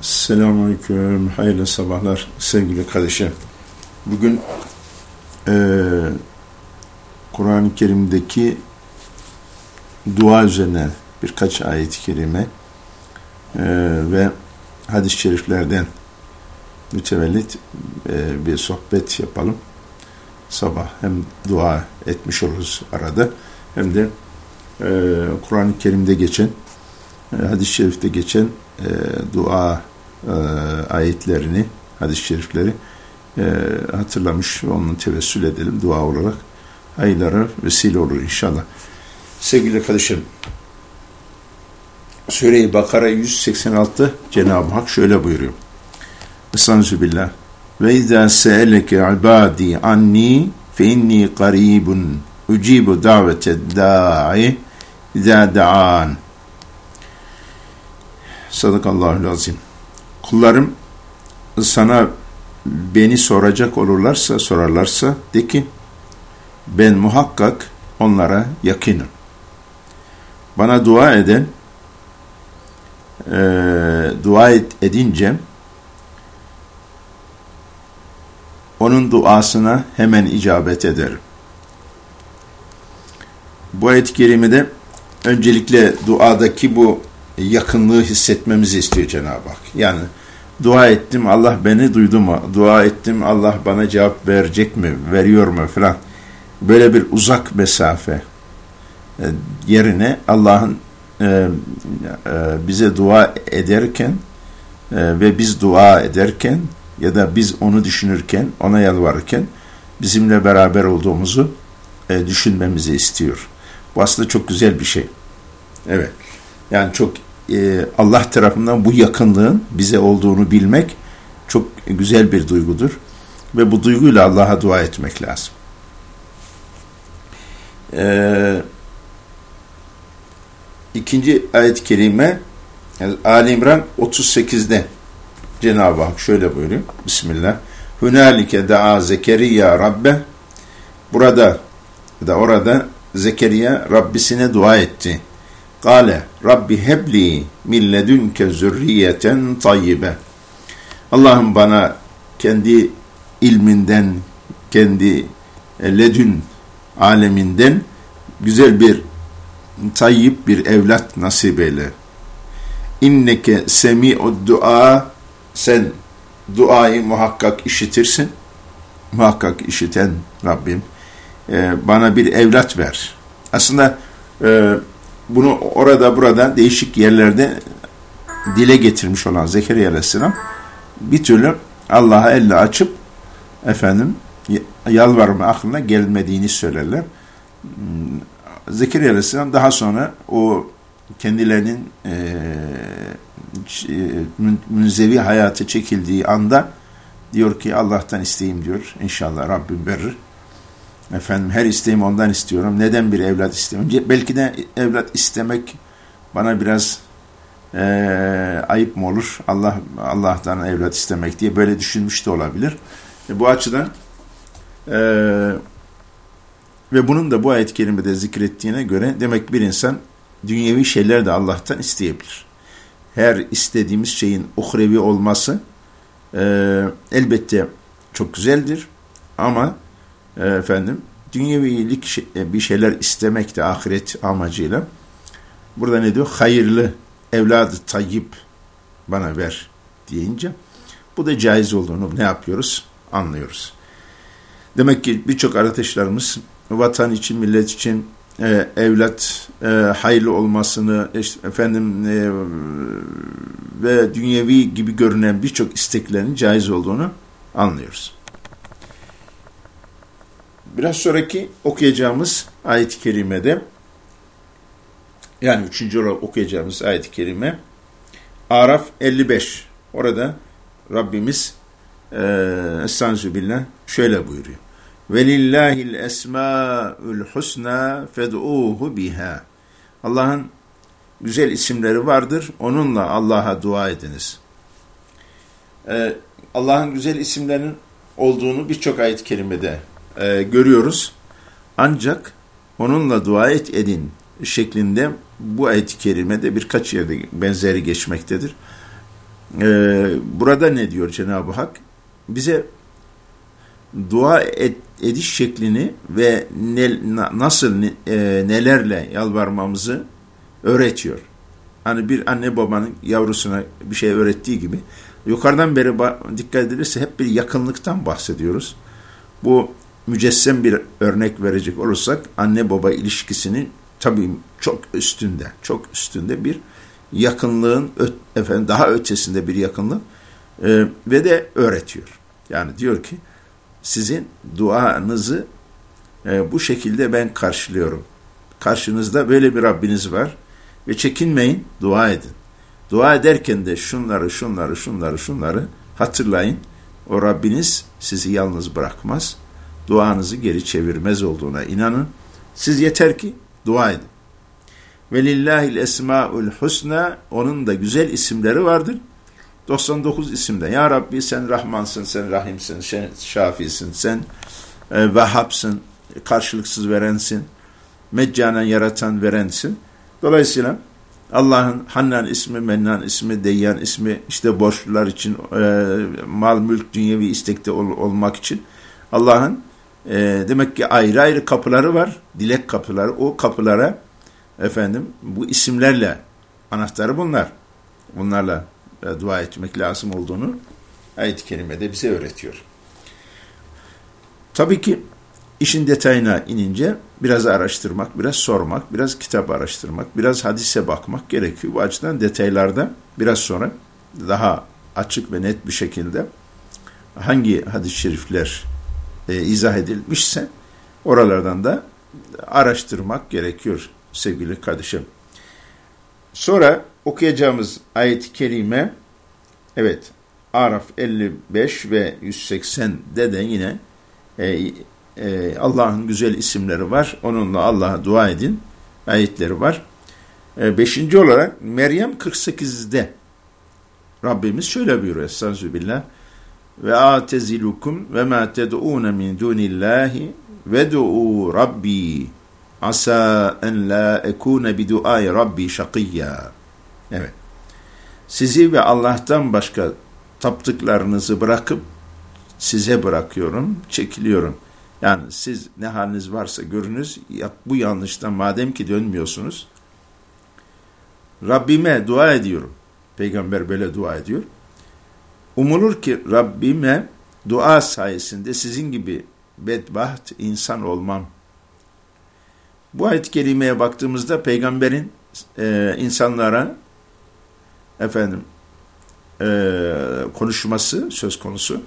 Selamünaleyküm, hayırlı sabahlar sevgili kardeşim. Bugün e, Kur'an-ı Kerim'deki dua üzerine birkaç ayet-i kerime e, ve hadis-i şeriflerden mütevellit e, bir sohbet yapalım. Sabah hem dua etmiş oluruz arada hem de e, Kur'an-ı Kerim'de geçen, e, hadis-i şerifte geçen e, dua e, ayetlerini, hadis-i şerifleri e, hatırlamış ve onu tevessül edelim dua olarak. Hayırlara vesile olur inşallah. Sevgili kardeşim, Sure-i Bakara 186 Cenab-ı Hak şöyle buyuruyor. Estağfirullah billah. Ve izâ se'eleke ibâdî anni fe inni qarîbun ucibu davete da'i izâ da'an. Sadakallahu azim. Kullarım sana beni soracak olurlarsa, sorarlarsa de ki ben muhakkak onlara yakınım. Bana dua eden e, dua et, edince onun duasına hemen icabet ederim. Bu ayet-i kerimede öncelikle duadaki bu yakınlığı hissetmemizi istiyor Cenab-ı Hak. Yani dua ettim Allah beni duydu mu? Dua ettim Allah bana cevap verecek mi? Veriyor mu? Falan. Böyle bir uzak mesafe e, yerine Allah'ın e, e, bize dua ederken ve biz dua ederken ya da biz onu düşünürken, ona yalvarırken bizimle beraber olduğumuzu düşünmemizi istiyor. Bu aslında çok güzel bir şey. Evet. Yani çok e, Allah tarafından bu yakınlığın bize olduğunu bilmek çok güzel bir duygudur. Ve bu duyguyla Allah'a dua etmek lazım. Ee, ikinci ayet-i kerime Ali İmran 38'de Cenab-ı Hak şöyle buyuruyor. Bismillah. Hünalike da'a Zekeriya Rabbe burada da orada Zekeriya Rabbisine dua etti. Kale Rabbi hebli min ledünke zürriyeten tayyibe. Allah'ım bana kendi ilminden, kendi ledün aleminden güzel bir tayyip bir evlat nasip eyle. İnneke semi'ud dua sen duayı muhakkak işitirsin. Muhakkak işiten Rabbim e, bana bir evlat ver. Aslında e, bunu orada burada değişik yerlerde dile getirmiş olan Zekeriya Aleyhisselam bir türlü Allah'a elle açıp efendim yalvarma aklına gelmediğini söylerler. Hmm, Zekeriya Aleyhisselam daha sonra o kendilerinin e, münzevi hayatı çekildiği anda diyor ki Allah'tan isteyeyim diyor. İnşallah Rabbim verir. Efendim her isteğimi ondan istiyorum. Neden bir evlat istiyorum? Belki de evlat istemek bana biraz e, ayıp mı olur? Allah Allah'tan evlat istemek diye böyle düşünmüş de olabilir. E, bu açıdan e, ve bunun da bu ayet-i kerimede zikrettiğine göre demek bir insan dünyevi şeyler de Allah'tan isteyebilir. Her istediğimiz şeyin uhrevi olması e, elbette çok güzeldir ama e, efendim dünyevilik şey, e, bir şeyler istemek de ahiret amacıyla burada ne diyor? Hayırlı evladı tayyip bana ver deyince bu da caiz olduğunu ne yapıyoruz? Anlıyoruz. Demek ki birçok arkadaşlarımız vatan için, millet için e, evlat e, hayırlı olmasını işte, efendim e, ve dünyevi gibi görünen birçok isteklerin caiz olduğunu anlıyoruz. Biraz sonraki okuyacağımız ayet-i kerimede yani üçüncü olarak okuyacağımız ayet-i kerime Araf 55. Orada Rabbimiz e, Estağfirullah şöyle buyuruyor. Velillahil esmaül husna fed'uhu biha. Allah'ın güzel isimleri vardır. Onunla Allah'a dua ediniz. Ee, Allah'ın güzel isimlerinin olduğunu birçok ayet-i kerimede e, görüyoruz. Ancak onunla dua et edin şeklinde bu ayet-i kerimede birkaç yerde benzeri geçmektedir. e, burada ne diyor Cenab-ı Hak? Bize dua et, ediş şeklini ve ne, nasıl e, nelerle yalvarmamızı öğretiyor. Hani bir anne babanın yavrusuna bir şey öğrettiği gibi yukarıdan beri dikkat edilirse hep bir yakınlıktan bahsediyoruz. Bu mücessem bir örnek verecek olursak anne baba ilişkisinin tabii çok üstünde, çok üstünde bir yakınlığın efendim daha ötesinde bir yakınlık e, ve de öğretiyor. Yani diyor ki sizin duanızı e, bu şekilde ben karşılıyorum. Karşınızda böyle bir Rabbiniz var ve çekinmeyin, dua edin. Dua ederken de şunları, şunları, şunları, şunları hatırlayın. O Rabbiniz sizi yalnız bırakmaz. Duanızı geri çevirmez olduğuna inanın. Siz yeter ki dua edin. Ve lillahil esmaul husna onun da güzel isimleri vardır. 99 isimde. Ya Rabbi sen Rahmansın, sen Rahimsin, sen Şafisin, sen e, Vehhabsın, karşılıksız verensin, meccanen yaratan verensin. Dolayısıyla Allah'ın Hannan ismi, Mennan ismi, Deyyan ismi, işte borçlular için e, mal, mülk, dünyevi istekte ol, olmak için Allah'ın e, demek ki ayrı ayrı kapıları var, dilek kapıları. O kapılara efendim bu isimlerle anahtarı bunlar. Bunlarla e, dua etmek lazım olduğunu ayet-i kerimede bize öğretiyor. Tabii ki işin detayına inince biraz araştırmak, biraz sormak, biraz kitap araştırmak, biraz hadise bakmak gerekiyor. Bu açıdan detaylarda biraz sonra daha açık ve net bir şekilde hangi hadis-i şerifler e, izah edilmişse oralardan da araştırmak gerekiyor sevgili kardeşim. Sonra okuyacağımız ayet-i kerime evet Araf 55 ve 180'de de yine e, e, Allah'ın güzel isimleri var. Onunla Allah'a dua edin ayetleri var. E, beşinci olarak Meryem 48'de Rabbimiz şöyle buyuruyor Estağfirullah ve atezilukum ve ma ted'un min dunillahi ve du'u rabbi asa en la ekune bi duai rabbi şakiyya Evet. Sizi ve Allah'tan başka taptıklarınızı bırakıp size bırakıyorum, çekiliyorum. Yani siz ne haliniz varsa görünüz, bu yanlıştan madem ki dönmüyorsunuz, Rabbime dua ediyorum. Peygamber böyle dua ediyor. Umulur ki Rabbime dua sayesinde sizin gibi bedbaht insan olmam. Bu ayet-i kerimeye baktığımızda peygamberin e, insanlara efendim e, konuşması söz konusu.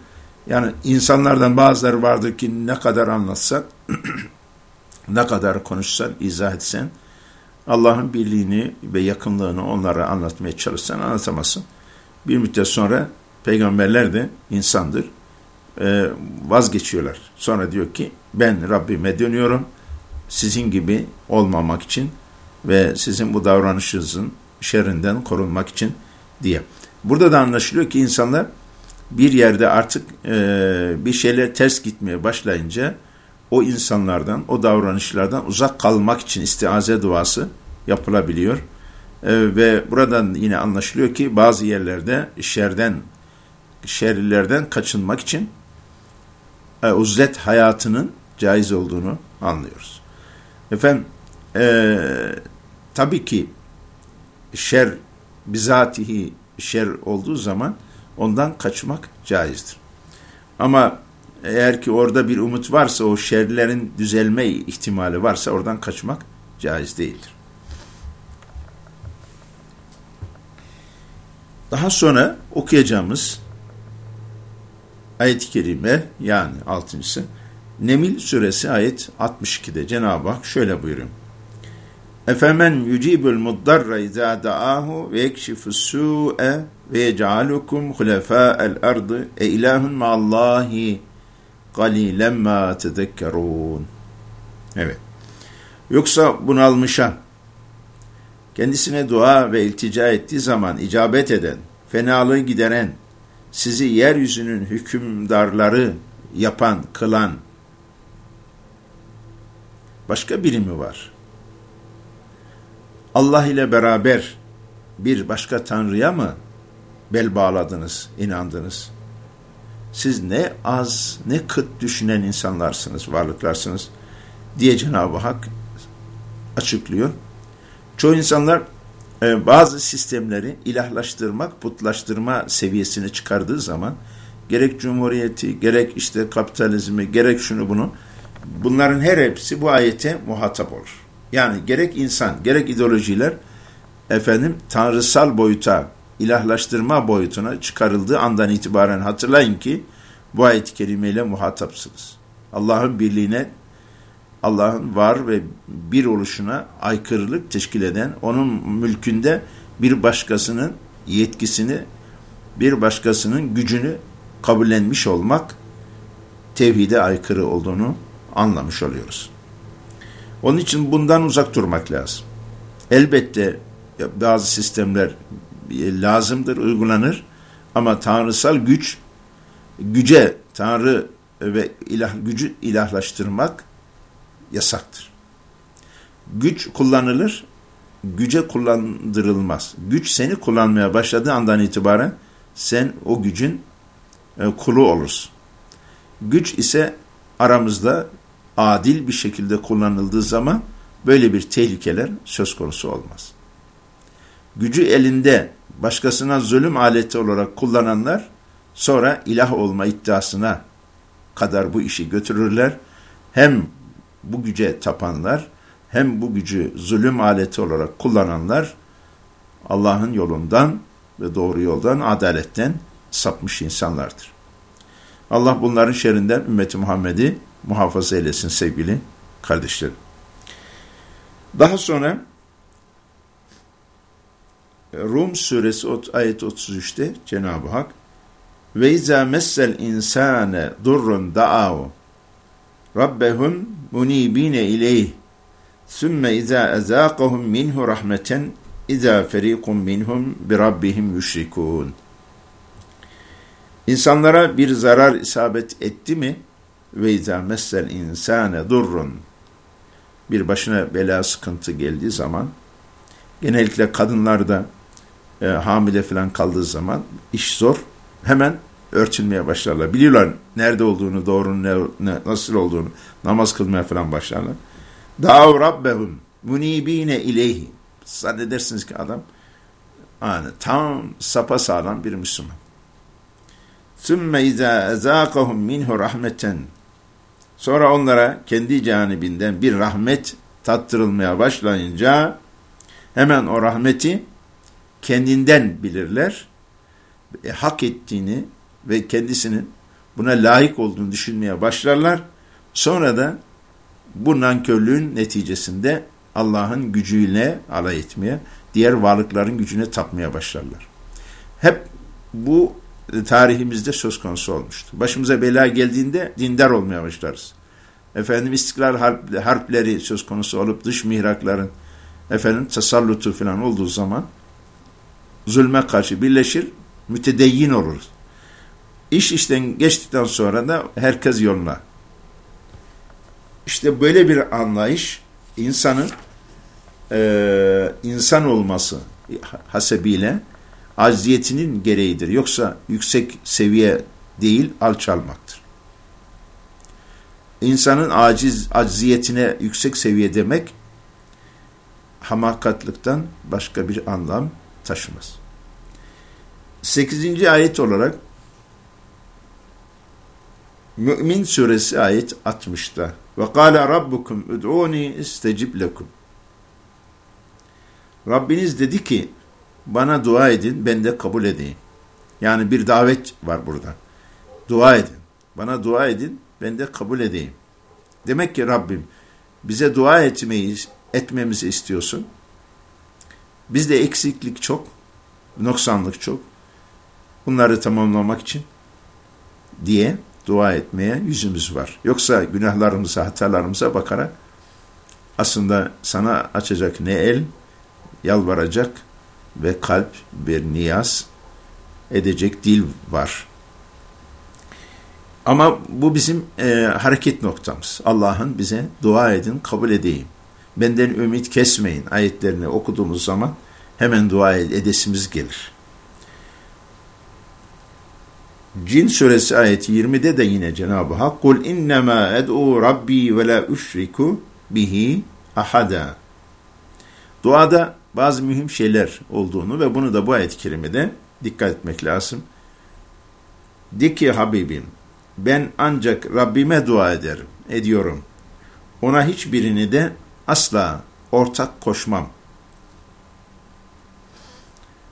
Yani insanlardan bazıları vardır ki ne kadar anlatsan, ne kadar konuşsan, izah etsen, Allah'ın birliğini ve yakınlığını onlara anlatmaya çalışsan anlatamazsın. Bir müddet sonra peygamberler de insandır. E, vazgeçiyorlar. Sonra diyor ki ben Rabbime dönüyorum. Sizin gibi olmamak için ve sizin bu davranışınızın şerrinden korunmak için diye. Burada da anlaşılıyor ki insanlar bir yerde artık e, bir şeyler ters gitmeye başlayınca o insanlardan, o davranışlardan uzak kalmak için istiaze duası yapılabiliyor. E, ve buradan yine anlaşılıyor ki bazı yerlerde şerden, şerlilerden kaçınmak için e, uzlet hayatının caiz olduğunu anlıyoruz. Efendim, e, tabii ki şer bizatihi şer olduğu zaman ondan kaçmak caizdir. Ama eğer ki orada bir umut varsa, o şerlerin düzelme ihtimali varsa oradan kaçmak caiz değildir. Daha sonra okuyacağımız ayet-i kerime yani altıncısı Nemil suresi ayet 62'de Cenab-ı Hak şöyle buyuruyor. Efemen yucibul muddarra izâ da'ahu ve yekşifus su'e ve yec'alukum hulefâ'el ardı e ilahun ma'allahi galilen ma tedekkerûn. Evet. Yoksa bunalmışa, kendisine dua ve iltica ettiği zaman icabet eden, fenalığı gideren, sizi yeryüzünün hükümdarları yapan, kılan başka biri mi var? Allah ile beraber bir başka tanrıya mı bel bağladınız, inandınız. Siz ne az, ne kıt düşünen insanlarsınız, varlıklarsınız diye Cenab-ı Hak açıklıyor. Çoğu insanlar e, bazı sistemleri ilahlaştırmak, putlaştırma seviyesine çıkardığı zaman gerek cumhuriyeti, gerek işte kapitalizmi, gerek şunu bunu bunların her hepsi bu ayete muhatap olur. Yani gerek insan, gerek ideolojiler efendim tanrısal boyuta, ilahlaştırma boyutuna çıkarıldığı andan itibaren hatırlayın ki bu ayet-i kerimeyle muhatapsınız. Allah'ın birliğine, Allah'ın var ve bir oluşuna aykırılık teşkil eden, onun mülkünde bir başkasının yetkisini, bir başkasının gücünü kabullenmiş olmak tevhide aykırı olduğunu anlamış oluyoruz. Onun için bundan uzak durmak lazım. Elbette bazı sistemler e, lazımdır, uygulanır ama tanrısal güç, güce, tanrı ve ilah, gücü ilahlaştırmak yasaktır. Güç kullanılır, güce kullandırılmaz. Güç seni kullanmaya başladığı andan itibaren sen o gücün e, kulu olursun. Güç ise aramızda adil bir şekilde kullanıldığı zaman böyle bir tehlikeler söz konusu olmaz. Gücü elinde başkasına zulüm aleti olarak kullananlar sonra ilah olma iddiasına kadar bu işi götürürler. Hem bu güce tapanlar hem bu gücü zulüm aleti olarak kullananlar Allah'ın yolundan ve doğru yoldan, adaletten sapmış insanlardır. Allah bunların şerrinden ümmeti Muhammed'i muhafaza eylesin sevgili kardeşlerim. Daha sonra Rum suresi ayet 33'te Cenab-ı Hak ve izâ messel insâne durrun da'av rabbehum munibine ileyh. Sümme izâ ezâkahum minhu rahmeten izâ ferîkum minhum bi rabbihim yüşrikûn. İnsanlara bir zarar isabet etti mi? Ve izâ messel insâne durrun. Bir başına bela sıkıntı geldiği zaman genellikle kadınlarda e, hamile falan kaldığı zaman iş zor. Hemen örtünmeye başlarlar. Biliyorlar nerede olduğunu, doğru ne, ne, nasıl olduğunu, namaz kılmaya falan başlarlar. Dav rabbehum munibine ileyhi. Zannedersiniz ki adam yani tam sapa sağlam bir Müslüman. Sümme izâ ezâkahum minhu rahmeten. Sonra onlara kendi canibinden bir rahmet tattırılmaya başlayınca hemen o rahmeti kendinden bilirler. E, hak ettiğini ve kendisinin buna layık olduğunu düşünmeye başlarlar. Sonra da bu nankörlüğün neticesinde Allah'ın gücüyle alay etmeye, diğer varlıkların gücüne tapmaya başlarlar. Hep bu tarihimizde söz konusu olmuştu. Başımıza bela geldiğinde dindar olmaya başlarız. Efendim istiklal harpleri söz konusu olup dış mihrakların efendim tasallutu falan olduğu zaman zulme karşı birleşir, mütedeyyin oluruz. İş işten geçtikten sonra da herkes yoluna. İşte böyle bir anlayış insanın e, insan olması hasebiyle acziyetinin gereğidir. Yoksa yüksek seviye değil alçalmaktır. İnsanın aciz, acziyetine yüksek seviye demek hamakatlıktan başka bir anlam taşımaz. 8. ayet olarak Mü'min suresi ayet 60'ta ve kâle rabbukum ud'uni istecib lekum Rabbiniz dedi ki bana dua edin ben de kabul edeyim. Yani bir davet var burada. Dua edin. Bana dua edin ben de kabul edeyim. Demek ki Rabbim bize dua etmeyi etmemizi istiyorsun. Bizde eksiklik çok, noksanlık çok. Bunları tamamlamak için diye dua etmeye yüzümüz var. Yoksa günahlarımıza, hatalarımıza bakarak aslında sana açacak ne el, yalvaracak ve kalp bir niyaz edecek dil var. Ama bu bizim e, hareket noktamız. Allah'ın bize dua edin, kabul edeyim. Benden ümit kesmeyin ayetlerini okuduğumuz zaman hemen dua edesimiz gelir. Cin suresi ayeti 20'de de yine Cenab-ı Hak kul innema ed'u rabbi ve la üşriku bihi ahada. Duada bazı mühim şeyler olduğunu ve bunu da bu ayet-i kerimede dikkat etmek lazım. De ki Habibim ben ancak Rabbime dua ederim, ediyorum. Ona hiçbirini de asla ortak koşmam.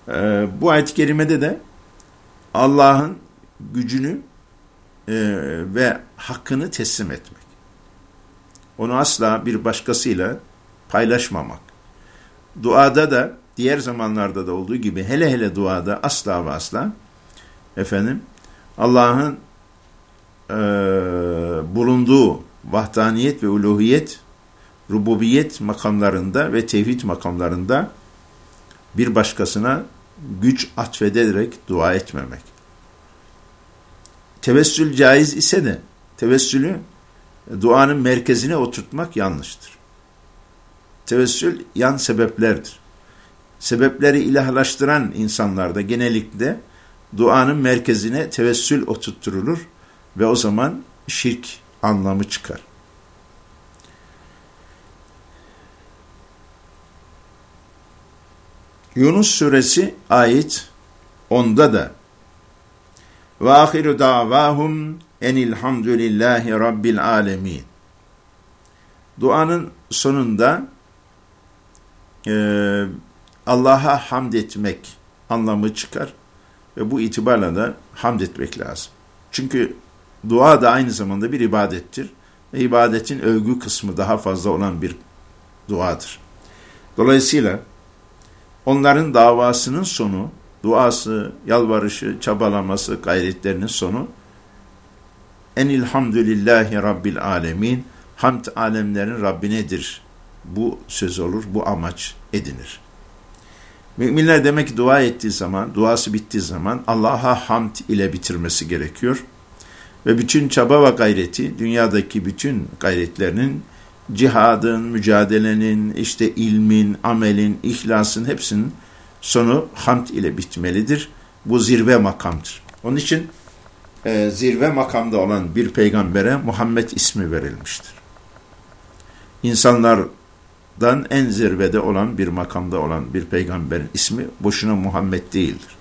Ee, bu ayet-i kerimede de Allah'ın gücünü e, ve hakkını teslim etmek. Onu asla bir başkasıyla paylaşmamak. Duada da diğer zamanlarda da olduğu gibi hele hele duada asla ve asla efendim Allah'ın e, bulunduğu vahdaniyet ve uluhiyet, rububiyet makamlarında ve tevhid makamlarında bir başkasına güç atfederek dua etmemek. Tevessül caiz ise de tevessülü duanın merkezine oturtmak yanlıştır. Tevessül yan sebeplerdir. Sebepleri ilahlaştıran insanlarda genellikle duanın merkezine tevessül oturtturulur ve o zaman şirk anlamı çıkar. Yunus suresi ayet 10'da da ve ahiru davahum enilhamdülillahi rabbil alemin. Duanın sonunda e, Allah'a hamd etmek anlamı çıkar ve bu itibarla da hamd etmek lazım. Çünkü dua da aynı zamanda bir ibadettir ve ibadetin övgü kısmı daha fazla olan bir duadır. Dolayısıyla onların davasının sonu, duası, yalvarışı, çabalaması, gayretlerinin sonu Enilhamdülillahi Rabbil Alemin Hamd alemlerin Rabbinedir. Bu söz olur, bu amaç edinir. Müminler demek ki dua ettiği zaman, duası bittiği zaman Allah'a hamd ile bitirmesi gerekiyor. Ve bütün çaba ve gayreti, dünyadaki bütün gayretlerinin, cihadın, mücadelenin, işte ilmin, amelin, ihlasın hepsinin sonu hamd ile bitmelidir. Bu zirve makamdır. Onun için e, zirve makamda olan bir peygambere Muhammed ismi verilmiştir. İnsanlardan en zirvede olan bir makamda olan bir peygamberin ismi boşuna Muhammed değildir.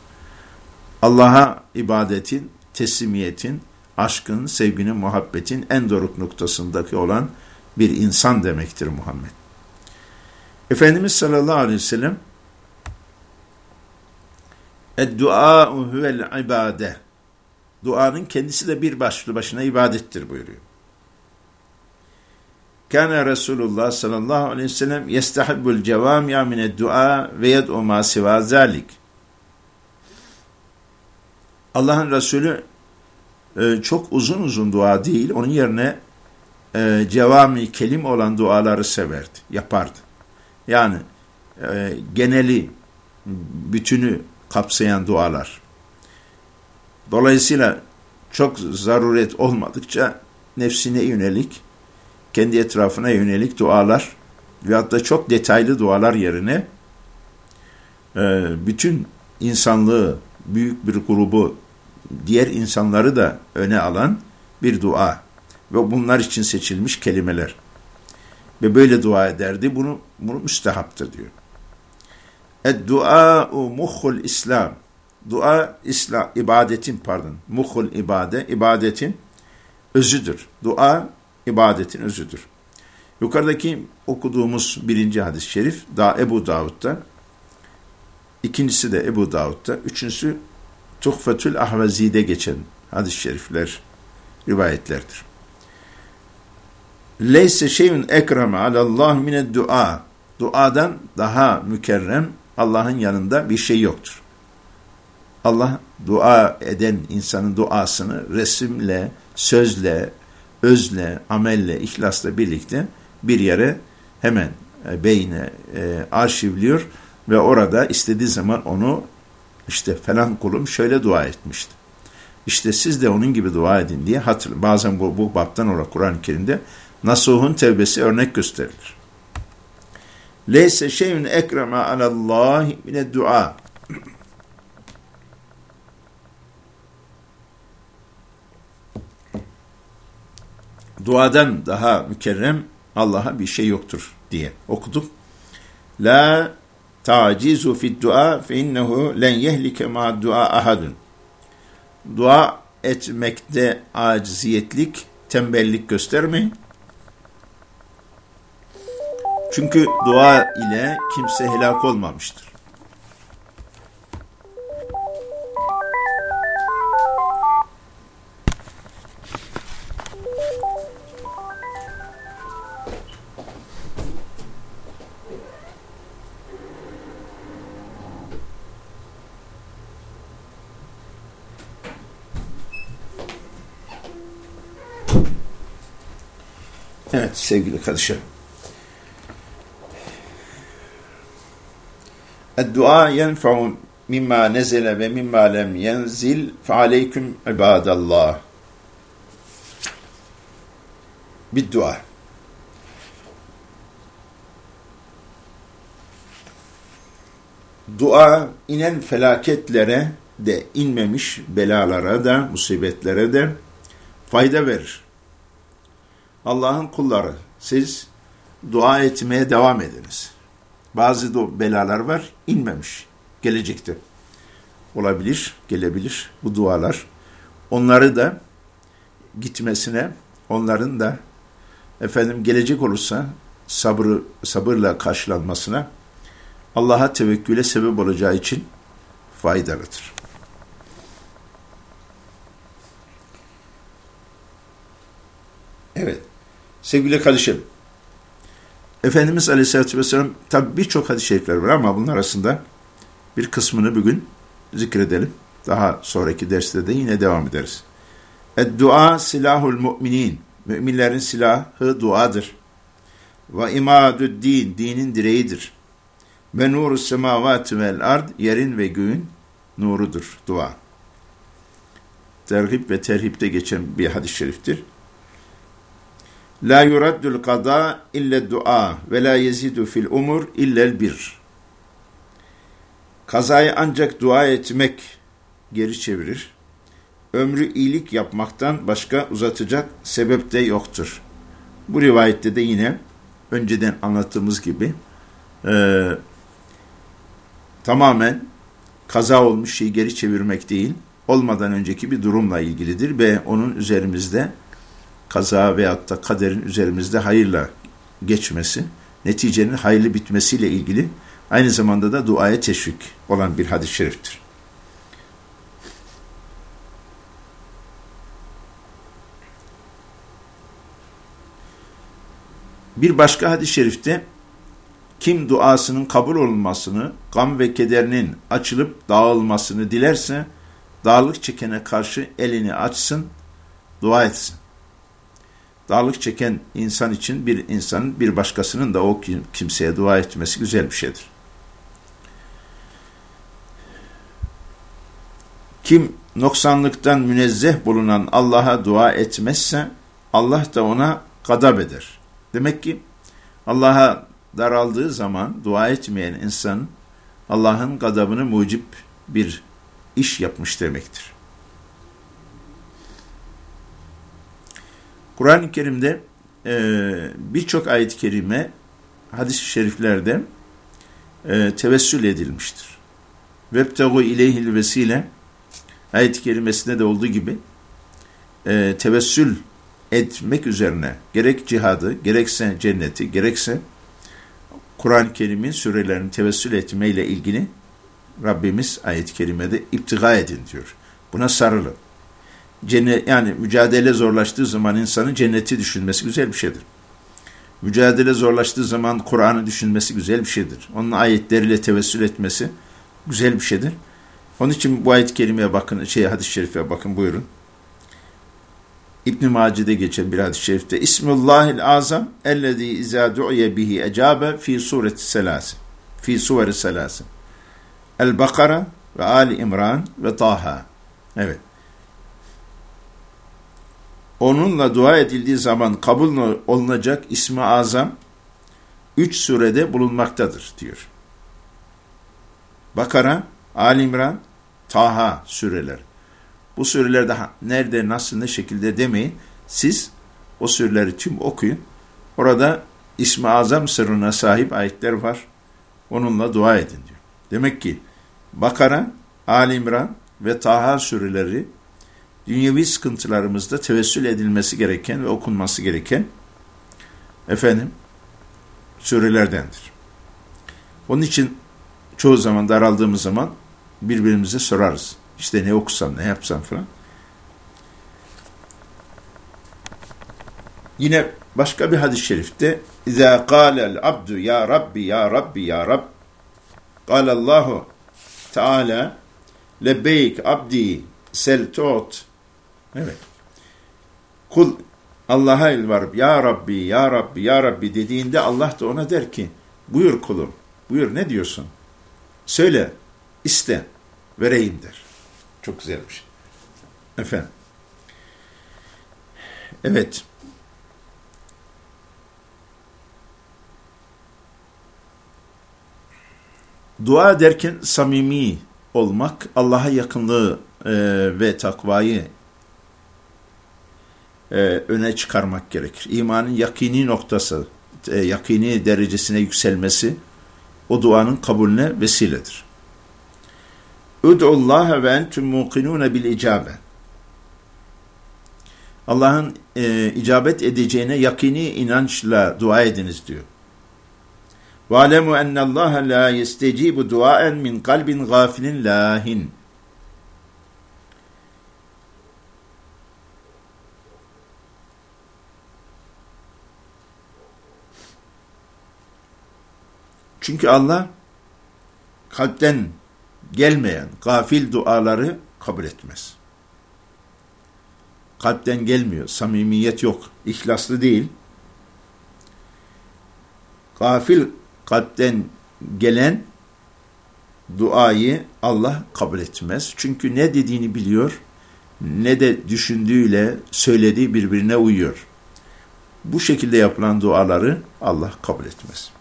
Allah'a ibadetin, teslimiyetin, aşkın, sevginin, muhabbetin en doruk noktasındaki olan bir insan demektir Muhammed. Efendimiz sallallahu aleyhi ve sellem Ed-duâ'u huvel ibâde Duanın kendisi de bir başlı başına ibadettir buyuruyor. Kana Resulullah sallallahu aleyhi ve sellem yestahibbul cevami'a mined dua ve yed'u ma siva zalik. Allah'ın Resulü e, çok uzun uzun dua değil, onun yerine e, cevami kelim olan duaları severdi, yapardı. Yani e, geneli, bütünü kapsayan dualar. Dolayısıyla çok zaruret olmadıkça nefsine yönelik, kendi etrafına yönelik dualar veyahut da çok detaylı dualar yerine e, bütün insanlığı, büyük bir grubu, diğer insanları da öne alan bir dua ve bunlar için seçilmiş kelimeler. Ve böyle dua ederdi. Bunu, bunu müstehaptır diyor. Ed-dua'u muhul İslam. Dua İslam ibadetin pardon. Muhul ibade ibadetin özüdür. Dua ibadetin özüdür. Yukarıdaki okuduğumuz birinci hadis-i şerif daha Ebu Davud'da, ikincisi de Ebu Davud'da, üçüncüsü Tuhfetül Ahvezi'de geçen hadis-i şerifler, rivayetlerdir. Leyse şeyün ekreme alallah mine dua. Duadan daha mükerrem Allah'ın yanında bir şey yoktur. Allah dua eden insanın duasını resimle, sözle, özle, amelle, ihlasla birlikte bir yere hemen e, beyne e, arşivliyor ve orada istediği zaman onu işte falan kulum şöyle dua etmişti. İşte siz de onun gibi dua edin diye hatırlayın. Bazen bu, bu baptan olarak Kur'an-ı Kerim'de Nasuh'un tevbesi örnek gösterilir. Leyse şeyun ekreme alallahi mine dua. Duadan daha mükerrem Allah'a bir şey yoktur diye okuduk. La tacizu fid dua fe innehu len yehlike ma dua ahadun. Dua etmekte aciziyetlik, tembellik göstermeyin. Çünkü dua ile kimse helak olmamıştır. Evet sevgili kardeşim. Dua yenfa'u mimma nezele ve mimma lem yenzil fe aleyküm ibadallah. Bir dua. Dua inen felaketlere de inmemiş belalara da musibetlere de fayda verir. Allah'ın kulları siz dua etmeye devam ediniz. Bazı belalar var inmemiş gelecekte. Olabilir, gelebilir bu dualar. Onları da gitmesine, onların da efendim gelecek olursa sabrı sabırla karşılanmasına Allah'a tevekküle sebep olacağı için faydalıdır. Evet. Sevgili kardeşim, Efendimiz Aleyhisselatü Vesselam tabi birçok hadis-i şerifler var ama bunun arasında bir kısmını bugün zikredelim. Daha sonraki derste de yine devam ederiz. Dua silahul müminin. Müminlerin silahı duadır. Ve imadü din, dinin direğidir. Ve nuru semavatü vel ard, yerin ve göğün nurudur dua. Terhip ve terhipte geçen bir hadis-i şeriftir. La yuraddul kada illa dua ve la yezidu fil umur illel bir. Kazayı ancak dua etmek geri çevirir. Ömrü iyilik yapmaktan başka uzatacak sebep de yoktur. Bu rivayette de yine önceden anlattığımız gibi e, tamamen kaza olmuş şeyi geri çevirmek değil, olmadan önceki bir durumla ilgilidir ve onun üzerimizde kaza veyahut da kaderin üzerimizde hayırla geçmesi, neticenin hayırlı bitmesiyle ilgili aynı zamanda da duaya teşvik olan bir hadis-i şeriftir. Bir başka hadis-i şerifte kim duasının kabul olunmasını, gam ve kederinin açılıp dağılmasını dilerse, dağlık çekene karşı elini açsın, dua etsin. Dağlık çeken insan için bir insanın bir başkasının da o kimseye dua etmesi güzel bir şeydir. Kim noksanlıktan münezzeh bulunan Allah'a dua etmezse Allah da ona gadab eder. Demek ki Allah'a daraldığı zaman dua etmeyen insan Allah'ın gadabını mucip bir iş yapmış demektir. Kur'an-ı Kerim'de e, birçok ayet-i kerime, hadis-i şeriflerde e, tevessül edilmiştir. Vebtegu ileyhil vesile ayet-i kerimesinde de olduğu gibi e, tevessül etmek üzerine gerek cihadı, gerekse cenneti, gerekse Kur'an-ı Kerim'in sürelerini tevessül etmeyle ilgili Rabbimiz ayet-i kerimede iptiga edin diyor. Buna sarılın cennet yani mücadele zorlaştığı zaman insanın cenneti düşünmesi güzel bir şeydir. Mücadele zorlaştığı zaman Kur'an'ı düşünmesi güzel bir şeydir. Onun ayetleriyle tevessül etmesi güzel bir şeydir. Onun için bu ayet-i kerimeye bakın, şey hadis-i şerife bakın buyurun. İbn Mace'de geçen bir hadis-i şerifte İsmullahil azam ellezî izâ du'iye bihi ecabe fi sureti selâsi. Fi suveri selâsi. El-Bakara ve Ali İmran ve Taha. Evet onunla dua edildiği zaman kabul olunacak ismi azam üç surede bulunmaktadır diyor. Bakara, Ali İmran, Taha sureler. Bu surelerde nerede, nasıl, ne şekilde demeyin. Siz o süreleri tüm okuyun. Orada İsmi Azam sırrına sahip ayetler var. Onunla dua edin diyor. Demek ki Bakara, Ali İmran ve Taha sureleri dünyevi sıkıntılarımızda tevessül edilmesi gereken ve okunması gereken efendim surelerdendir. Onun için çoğu zaman daraldığımız zaman birbirimize sorarız. İşte ne okusam, ne yapsam falan. Yine başka bir hadis-i şerifte İzâ kâlel abdu ya Rabbi ya Rabbi ya Rab Allahu Teala lebbeyk abdi sel tu't Evet. Kul Allah'a el var. Ya Rabbi, Ya Rabbi, Ya Rabbi dediğinde Allah da ona der ki buyur kulum, buyur ne diyorsun? Söyle, iste, vereyim der. Çok güzelmiş. Efendim. Evet. Dua derken samimi olmak, Allah'a yakınlığı e, ve takvayı e, öne çıkarmak gerekir. İmanın yakini noktası, e, yakini derecesine yükselmesi o duanın kabulüne vesiledir. Ud'ullaha ve entum muqinun bil icabe. Allah'ın e, icabet edeceğine yakini inançla dua ediniz diyor. وَعَلَمُوا اَنَّ اللّٰهَ لَا يَسْتَجِيبُ دُعَاءً مِنْ قَلْبٍ غَافِلٍ لَاهٍ Çünkü Allah kalpten gelmeyen gafil duaları kabul etmez. Kalpten gelmiyor, samimiyet yok, ihlaslı değil. Gafil kalpten gelen duayı Allah kabul etmez. Çünkü ne dediğini biliyor, ne de düşündüğüyle söylediği birbirine uyuyor. Bu şekilde yapılan duaları Allah kabul etmez.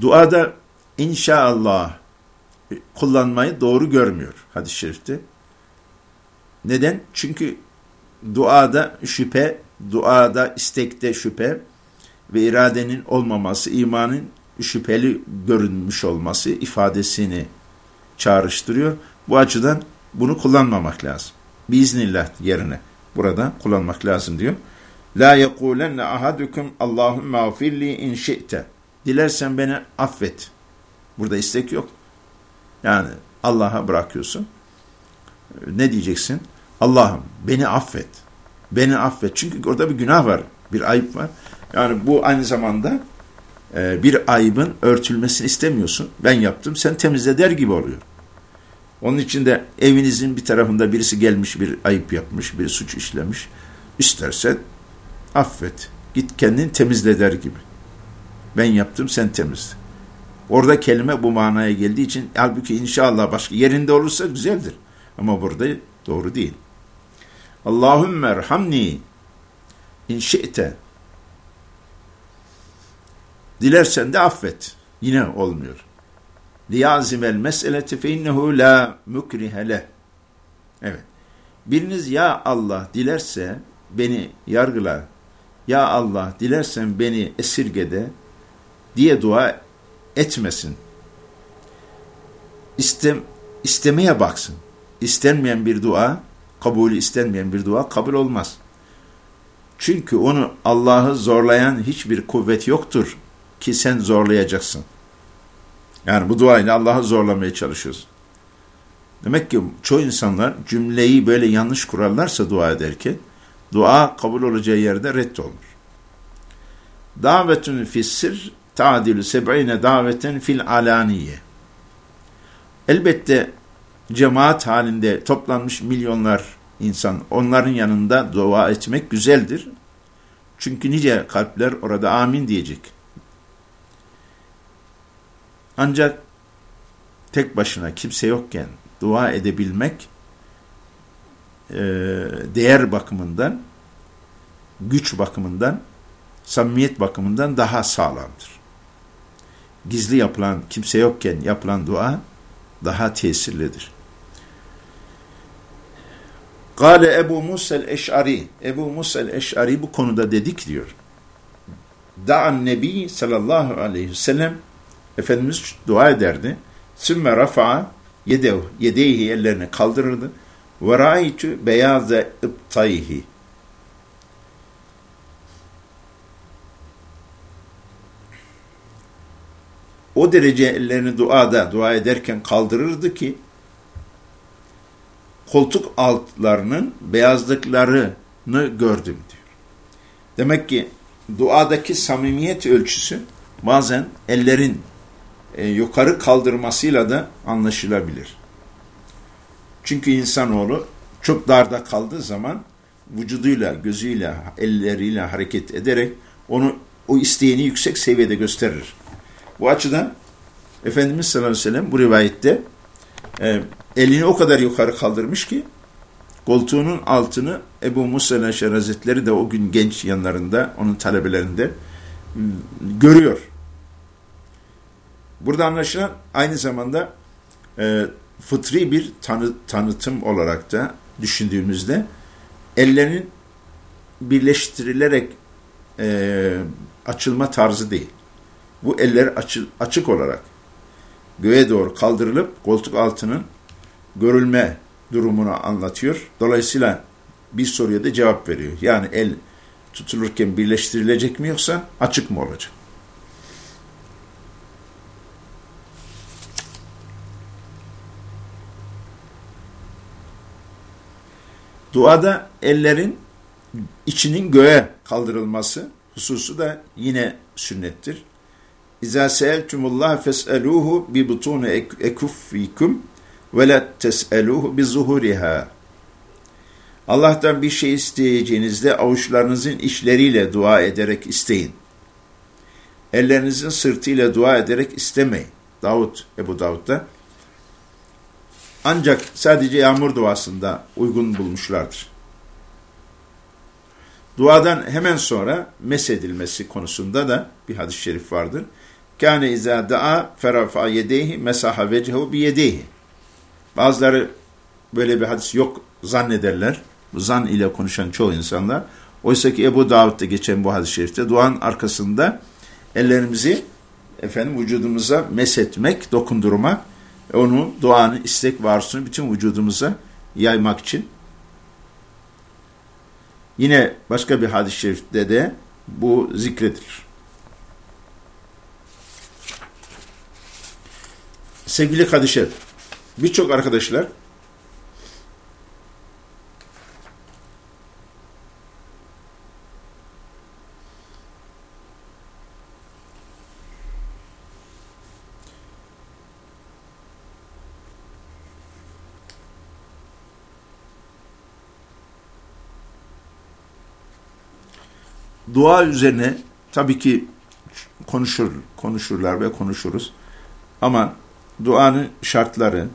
Duada inşallah kullanmayı doğru görmüyor hadis-i şerifte. Neden? Çünkü duada şüphe, duada istekte şüphe ve iradenin olmaması, imanın şüpheli görünmüş olması ifadesini çağrıştırıyor. Bu açıdan bunu kullanmamak lazım. Biiznillah yerine burada kullanmak lazım diyor. La yekulenne ahadukum Allahümme afirli in şi'te. Dilersen beni affet. Burada istek yok. Yani Allah'a bırakıyorsun. Ne diyeceksin? Allah'ım beni affet. Beni affet. Çünkü orada bir günah var. Bir ayıp var. Yani bu aynı zamanda e, bir ayıbın örtülmesini istemiyorsun. Ben yaptım sen temizle der gibi oluyor. Onun için de evinizin bir tarafında birisi gelmiş bir ayıp yapmış, bir suç işlemiş. İstersen affet. Git kendin temizle der gibi. Ben yaptım sen temizle. Orada kelime bu manaya geldiği için halbuki inşallah başka yerinde olursa güzeldir. Ama burada doğru değil. Allahümme erhamni in şi'te Dilersen de affet. Yine olmuyor. Liyazimel meseleti fe innehu la mukrihe Evet. Biriniz ya Allah dilerse beni yargıla. Ya Allah dilersen beni esirgede diye dua etmesin. İstem, istemeye baksın. İstenmeyen bir dua, kabulü istenmeyen bir dua kabul olmaz. Çünkü onu Allah'ı zorlayan hiçbir kuvvet yoktur ki sen zorlayacaksın. Yani bu duayla Allah'ı zorlamaya çalışıyorsun. Demek ki çoğu insanlar cümleyi böyle yanlış kurarlarsa dua ederken, dua kabul olacağı yerde reddolunur. Davetün fissir ta'dilü seb'ine daveten fil alaniye. Elbette cemaat halinde toplanmış milyonlar insan, onların yanında dua etmek güzeldir. Çünkü nice kalpler orada amin diyecek. Ancak tek başına kimse yokken dua edebilmek e, değer bakımından, güç bakımından, samimiyet bakımından daha sağlamdır. Gizli yapılan, kimse yokken yapılan dua daha tesirlidir. Gale Ebu Musa el-Eş'ari. Ebu Musa el-Eş'ari bu konuda dedik diyor. Da'an Nebi sallallahu aleyhi ve sellem Efendimiz dua ederdi. Sümme rafa'a yedev, yedeyhi ellerini kaldırırdı. Ve ra'aytu beyaze ıbtayhi. O derece ellerini duada, dua ederken kaldırırdı ki koltuk altlarının beyazlıklarını gördüm diyor. Demek ki duadaki samimiyet ölçüsü bazen ellerin e, yukarı kaldırmasıyla da anlaşılabilir. Çünkü insanoğlu çok darda kaldığı zaman vücuduyla, gözüyle, elleriyle hareket ederek onu o isteğini yüksek seviyede gösterir. Bu açıdan Efendimiz sallallahu aleyhi ve sellem bu rivayette e, elini o kadar yukarı kaldırmış ki koltuğunun altını Ebu Musa Neşer Hazretleri de o gün genç yanlarında, onun talebelerinde görüyor. Burada anlaşılan aynı zamanda e, fıtri bir tanı, tanıtım olarak da düşündüğümüzde ellerinin birleştirilerek e, açılma tarzı değil. Bu eller açı, açık olarak göğe doğru kaldırılıp koltuk altının görülme durumunu anlatıyor. Dolayısıyla bir soruya da cevap veriyor. Yani el tutulurken birleştirilecek mi yoksa açık mı olacak? Duada ellerin içinin göğe kaldırılması hususu da yine sünnettir. İza seeltumullah fes'eluhu bi butun ekuffikum ve la tes'eluhu bi zuhuriha. Allah'tan bir şey isteyeceğinizde avuçlarınızın işleriyle dua ederek isteyin. Ellerinizin sırtıyla dua ederek istemeyin. Davut, Ebu Davud'da. Ancak sadece yağmur duasında uygun bulmuşlardır. Duadan hemen sonra mesedilmesi konusunda da bir hadis-i şerif vardır. Kâne izâ da'a ferafa yedeyhi mesaha vecehu bi yedeyhi. Bazıları böyle bir hadis yok zannederler. Zan ile konuşan çoğu insanlar. Oysa ki Ebu Davud'da geçen bu hadis-i şerifte duanın arkasında ellerimizi efendim vücudumuza mesetmek, dokundurmak, onu duanın istek varsını bütün vücudumuza yaymak için. Yine başka bir hadis-i şerifte de bu zikredilir. Sevgili kardeşler, birçok arkadaşlar dua üzerine tabii ki konuşur, konuşurlar ve konuşuruz. Ama duanın şartları,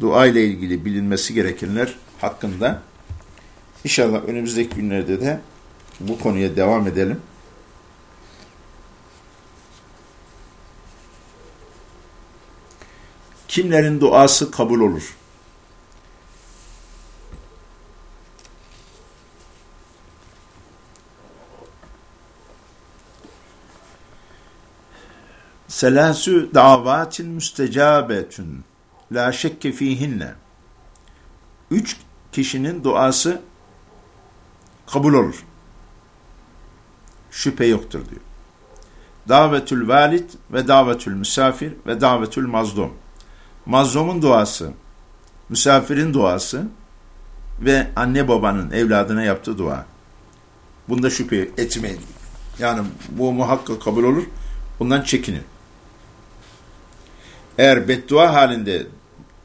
dua ile ilgili bilinmesi gerekenler hakkında inşallah önümüzdeki günlerde de bu konuya devam edelim. Kimlerin duası kabul olur? Selasü davatin müstecabetün la şekke fihinne. Üç kişinin duası kabul olur. Şüphe yoktur diyor. Davetül valid ve davetül misafir ve davetül mazlum. Mazlumun duası, misafirin duası ve anne babanın evladına yaptığı dua. Bunda şüphe etmeyin. Yani bu muhakkak kabul olur. Bundan çekinin. Eğer beddua halinde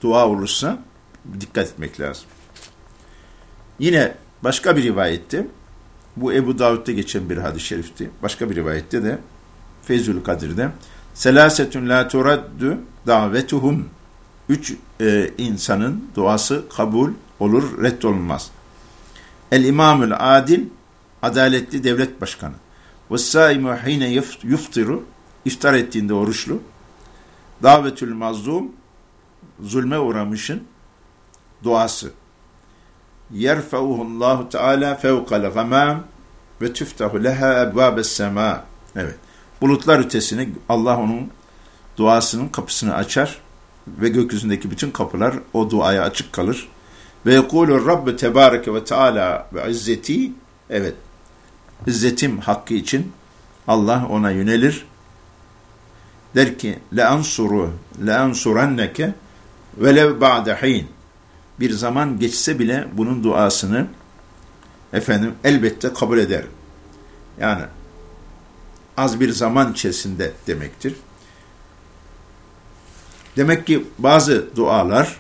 dua olursa dikkat etmek lazım. Yine başka bir rivayette bu Ebu Davud'da geçen bir hadis-i şerifti. Başka bir rivayette de Feyzül Kadir'de Selasetun la turaddu davetuhum Üç e, insanın duası kabul olur, reddolunmaz. El imamül adil adaletli devlet başkanı. Ve saimu hine yuftiru iftar ettiğinde oruçlu davetül mazlum zulme uğramışın duası. Yerfevuhullahu Teala fevkal gamam ve tüftahu leha ebvâbes semâ. Evet. Bulutlar ötesine Allah onun duasının kapısını açar ve gökyüzündeki bütün kapılar o duaya açık kalır. Ve yekulur Rabbi tebareke ve teala ve izzeti evet izzetim hakkı için Allah ona yönelir. Der ki le ansuru le ansuranneke velev ba'de hin bir zaman geçse bile bunun duasını efendim elbette kabul eder. Yani az bir zaman içerisinde demektir. Demek ki bazı dualar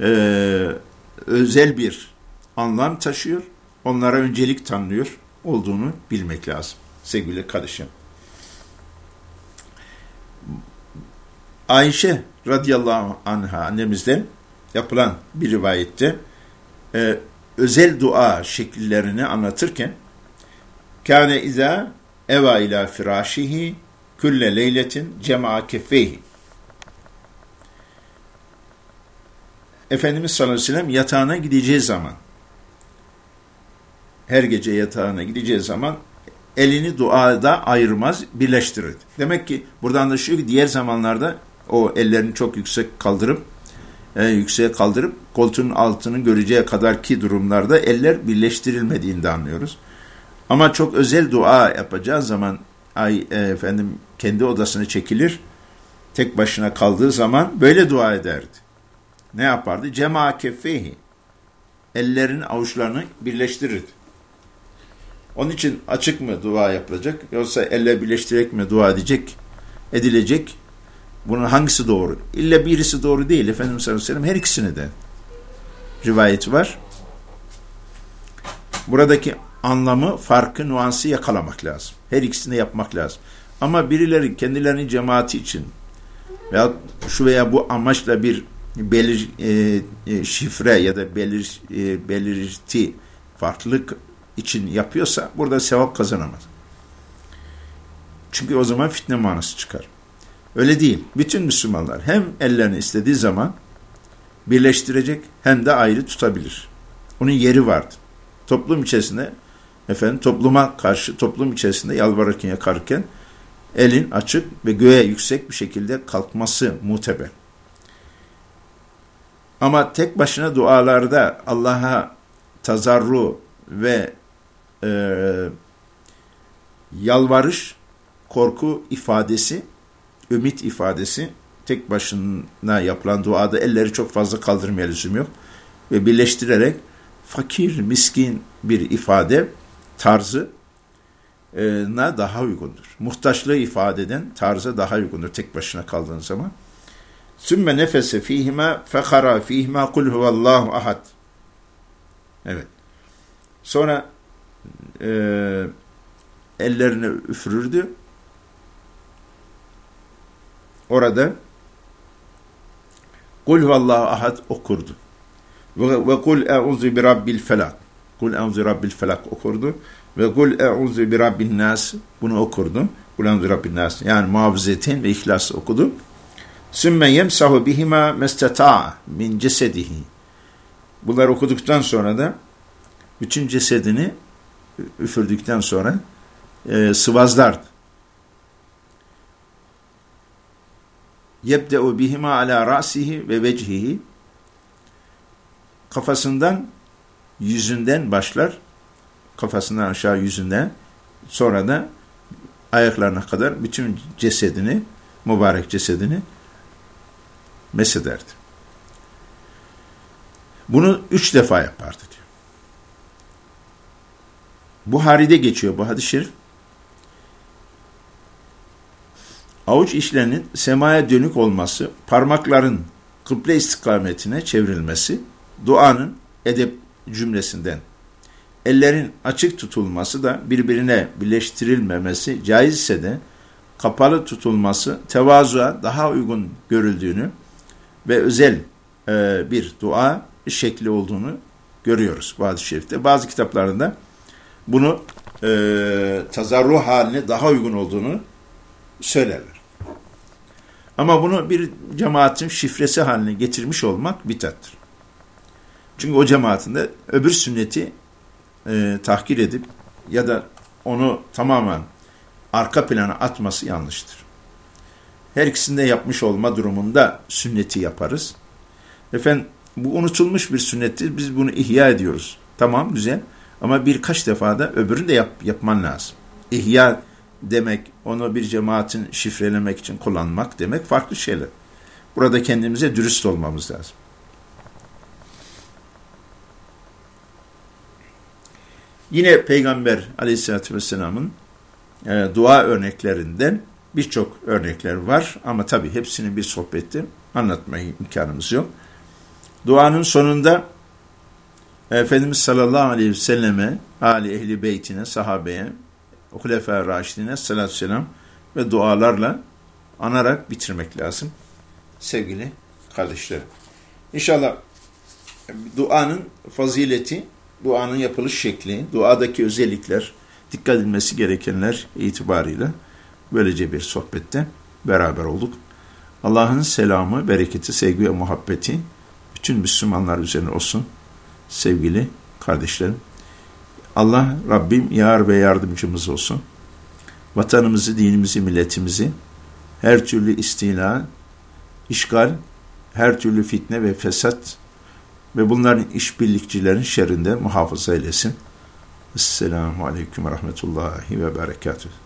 e, özel bir anlam taşıyor. Onlara öncelik tanınıyor olduğunu bilmek lazım sevgili kardeşim. Ayşe radıyallahu anha annemizden yapılan bir rivayette e, özel dua şekillerini anlatırken kâne izâ eva ila firâşihi külle leyletin cema'a keffeyhi Efendimiz sallallahu aleyhi ve sellem yatağına gideceği zaman her gece yatağına gideceği zaman elini duada ayırmaz, birleştirir. Demek ki buradan da şu diğer zamanlarda o ellerini çok yüksek kaldırıp e, yükseğe kaldırıp koltuğun altını göreceği kadar ki durumlarda eller birleştirilmediğini anlıyoruz. Ama çok özel dua yapacağı zaman ay e, efendim kendi odasını çekilir. Tek başına kaldığı zaman böyle dua ederdi. Ne yapardı? Cema keffehi. Ellerin avuçlarını birleştirirdi. Onun için açık mı dua yapılacak yoksa elle birleştirerek mi dua edecek, edilecek? Bunun hangisi doğru? İlla birisi doğru değil. Efendimiz sallallahu aleyhi ve sellem her ikisini de rivayeti var. Buradaki anlamı, farkı, nuansı yakalamak lazım. Her ikisini yapmak lazım. Ama birileri kendilerini cemaati için veya şu veya bu amaçla bir belir e, e, şifre ya da belir e, belirti farklılık için yapıyorsa burada sevap kazanamaz. Çünkü o zaman fitne manası çıkar. Öyle değil. Bütün Müslümanlar hem ellerini istediği zaman birleştirecek hem de ayrı tutabilir. Onun yeri vardı. Toplum içerisinde efendim topluma karşı toplum içerisinde yalvarırken yakarken elin açık ve göğe yüksek bir şekilde kalkması muteber. Ama tek başına dualarda Allah'a tazarru ve e, yalvarış, korku ifadesi, ümit ifadesi tek başına yapılan duada elleri çok fazla kaldırmaya lüzum yok. Ve birleştirerek fakir, miskin bir ifade tarzı na daha uygundur. Muhtaçlığı ifade eden tarza daha uygundur tek başına kaldığın zaman. Sümme nefese fihime fekara fihime kul huvallahu ahad. Evet. Sonra e, ellerini üfürürdü. Orada kul huvallahu ahad okurdu. Ve, ve kul e'uzu bi rabbil felak. Kul e'uzu rabbil felak okurdu. Ve kul e'uzu bi rabbin nas bunu okurdu. Kul e'uzu rabbin nas yani muhafazetin ve ihlas okudu. Sümme yemsahu bihima mesteta'a min cesedihi. Bunları okuduktan sonra da bütün cesedini üfürdükten sonra e, sıvazlardı. Yebde'u bihima ala ra'sihi ve vecihihi kafasından yüzünden başlar kafasından aşağı yüzünden sonra da ayaklarına kadar bütün cesedini mübarek cesedini mesederdi. Bunu üç defa yapardı diyor. Buhari'de geçiyor bu hadis-i şerif. Avuç işlerinin semaya dönük olması, parmakların kıble istikametine çevrilmesi, duanın edep cümlesinden. Ellerin açık tutulması da birbirine birleştirilmemesi caiz ise de kapalı tutulması tevazuğa daha uygun görüldüğünü ve özel e, bir dua şekli olduğunu görüyoruz hadis-i şerifte. Bazı kitaplarında bunu e, tazarru haline daha uygun olduğunu söylerler. Ama bunu bir cemaatin şifresi haline getirmiş olmak bitattır. Çünkü o cemaatinde öbür sünneti e, tahkir edip ya da onu tamamen arka plana atması yanlıştır. Her ikisinde yapmış olma durumunda sünneti yaparız. Efendim bu unutulmuş bir sünnettir. Biz bunu ihya ediyoruz. Tamam güzel ama birkaç defa da öbürünü de yap, yapman lazım. İhya demek, onu bir cemaatin şifrelemek için kullanmak demek farklı şeyler. Burada kendimize dürüst olmamız lazım. Yine Peygamber aleyhissalatü vesselamın e, dua örneklerinden birçok örnekler var ama tabii hepsinin bir sohbette anlatmaya imkanımız yok. Duanın sonunda Efendimiz sallallahu aleyhi ve selleme, Ali ehli beytine, sahabeye, Hulefa Raşidine sallallahu selam ve dualarla anarak bitirmek lazım. Sevgili kardeşlerim. İnşallah duanın fazileti, duanın yapılış şekli, duadaki özellikler, dikkat edilmesi gerekenler itibarıyla böylece bir sohbette beraber olduk. Allah'ın selamı, bereketi, sevgi ve muhabbeti bütün Müslümanlar üzerine olsun sevgili kardeşlerim. Allah Rabbim yar ve yardımcımız olsun. Vatanımızı, dinimizi, milletimizi her türlü istila, işgal, her türlü fitne ve fesat ve bunların işbirlikçilerin şerrinde muhafaza eylesin. Esselamu Aleyküm ve Rahmetullahi ve Berekatuhu.